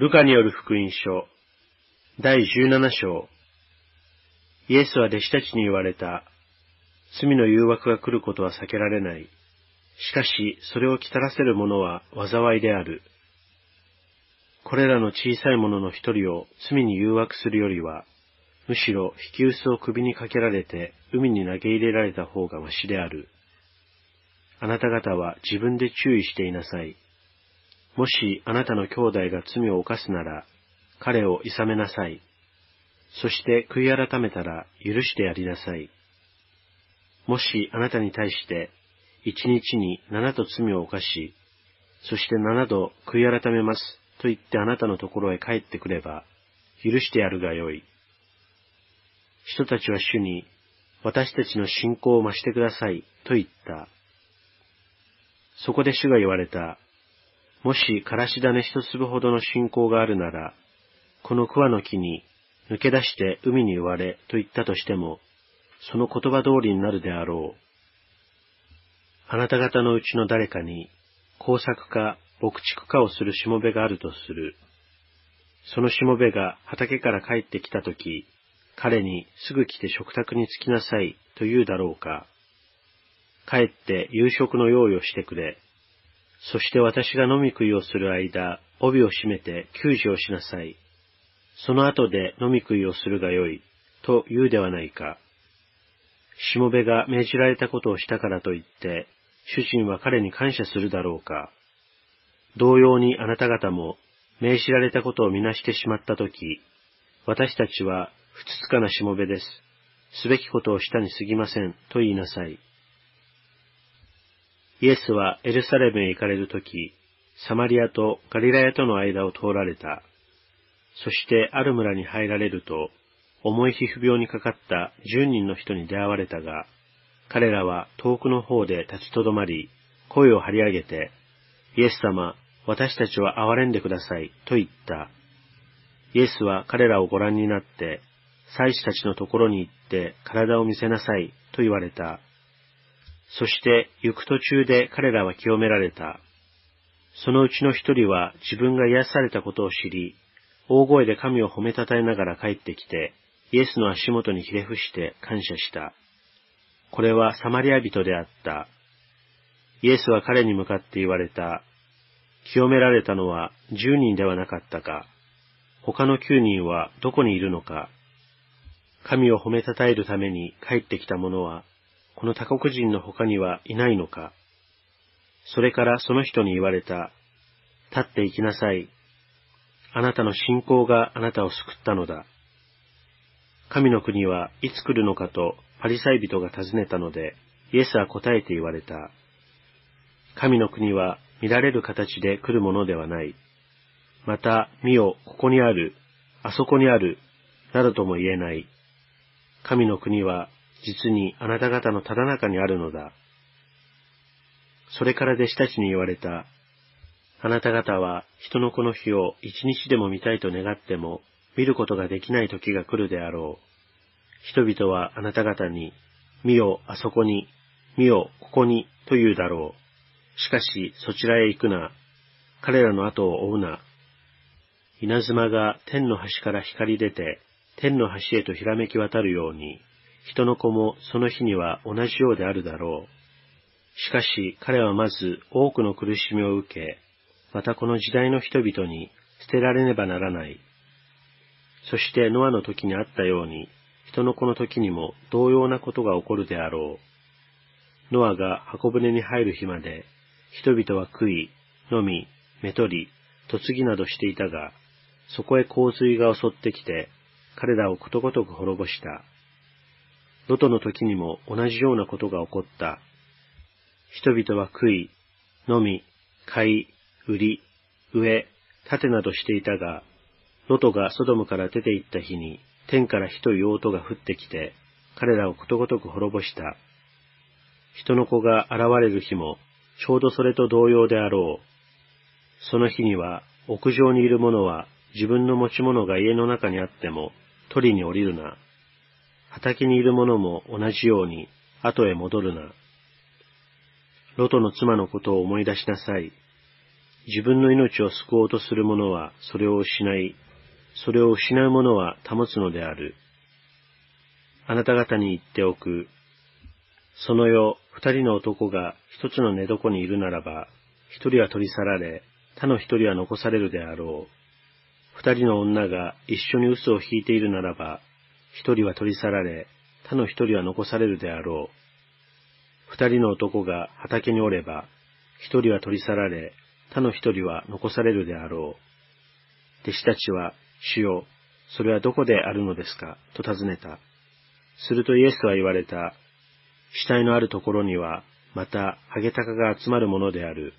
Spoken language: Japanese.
ルカによる福音書、第17章。イエスは弟子たちに言われた。罪の誘惑が来ることは避けられない。しかし、それをきたらせる者は災いである。これらの小さい者の一人を罪に誘惑するよりは、むしろ引き薄を首にかけられて海に投げ入れられた方がましである。あなた方は自分で注意していなさい。もしあなたの兄弟が罪を犯すなら、彼を諌めなさい。そして悔い改めたら許してやりなさい。もしあなたに対して一日に七と罪を犯し、そして七度悔い改めますと言ってあなたのところへ帰ってくれば、許してやるがよい。人たちは主に、私たちの信仰を増してくださいと言った。そこで主が言われた。もしからし種一粒ほどの信仰があるなら、この桑の木に抜け出して海に植われと言ったとしても、その言葉通りになるであろう。あなた方のうちの誰かに、工作か牧畜かをするしもべがあるとする。そのしもべが畑から帰ってきたとき、彼にすぐ来て食卓に着きなさいと言うだろうか。帰って夕食の用意をしてくれ。そして私が飲み食いをする間、帯を締めて給仕をしなさい。その後で飲み食いをするがよい、と言うではないか。しもべが命じられたことをしたからといって、主人は彼に感謝するだろうか。同様にあなた方も命じられたことをみなしてしまったとき、私たちはふつつかなしもべです。すべきことをしたに過ぎません、と言いなさい。イエスはエルサレムへ行かれるとき、サマリアとガリラヤとの間を通られた。そしてある村に入られると、重い皮膚病にかかった十人の人に出会われたが、彼らは遠くの方で立ちとどまり、声を張り上げて、イエス様、私たちは憐れんでください、と言った。イエスは彼らをご覧になって、祭司たちのところに行って体を見せなさい、と言われた。そして行く途中で彼らは清められた。そのうちの一人は自分が癒されたことを知り、大声で神を褒めたたえながら帰ってきて、イエスの足元にひれ伏して感謝した。これはサマリア人であった。イエスは彼に向かって言われた。清められたのは十人ではなかったか。他の九人はどこにいるのか。神を褒めたたえるために帰ってきた者はこの他国人の他にはいないのか。それからその人に言われた。立って行きなさい。あなたの信仰があなたを救ったのだ。神の国はいつ来るのかとパリサイ人が尋ねたので、イエスは答えて言われた。神の国は見られる形で来るものではない。また、見よ、ここにある、あそこにある、などとも言えない。神の国は実にあなた方のただ中にあるのだ。それから弟子たちに言われた。あなた方は人の子の日を一日でも見たいと願っても見ることができない時が来るであろう。人々はあなた方に、見よ、あそこに、見よ、ここに、と言うだろう。しかし、そちらへ行くな。彼らの後を追うな。稲妻が天の端から光り出て、天の端へとひらめき渡るように、人の子もその日には同じようであるだろう。しかし彼はまず多くの苦しみを受け、またこの時代の人々に捨てられねばならない。そしてノアの時にあったように、人の子の時にも同様なことが起こるであろう。ノアが箱舟に入る日まで、人々は食い、飲み、目取り、嫁ぎなどしていたが、そこへ洪水が襲ってきて、彼らをことごとく滅ぼした。ロトの時にも同じようなことが起こった。人々は食い、飲み、買い、売り、植え、立てなどしていたが、ロトがソドムから出て行った日に、天から火という音が降ってきて、彼らをことごとく滅ぼした。人の子が現れる日も、ちょうどそれと同様であろう。その日には、屋上にいる者は、自分の持ち物が家の中にあっても、取りに降りるな。畑にいる者も同じように後へ戻るな。ロトの妻のことを思い出しなさい。自分の命を救おうとする者はそれを失い、それを失う者は保つのである。あなた方に言っておく。その世、二人の男が一つの寝床にいるならば、一人は取り去られ、他の一人は残されるであろう。二人の女が一緒に嘘を引いているならば、一人は取り去られ、他の一人は残されるであろう。二人の男が畑におれば、一人は取り去られ、他の一人は残されるであろう。弟子たちは、主よ、それはどこであるのですか？と尋ねた。するとイエスは言われた。死体のあるところには、また、ハゲタカが集まるものである。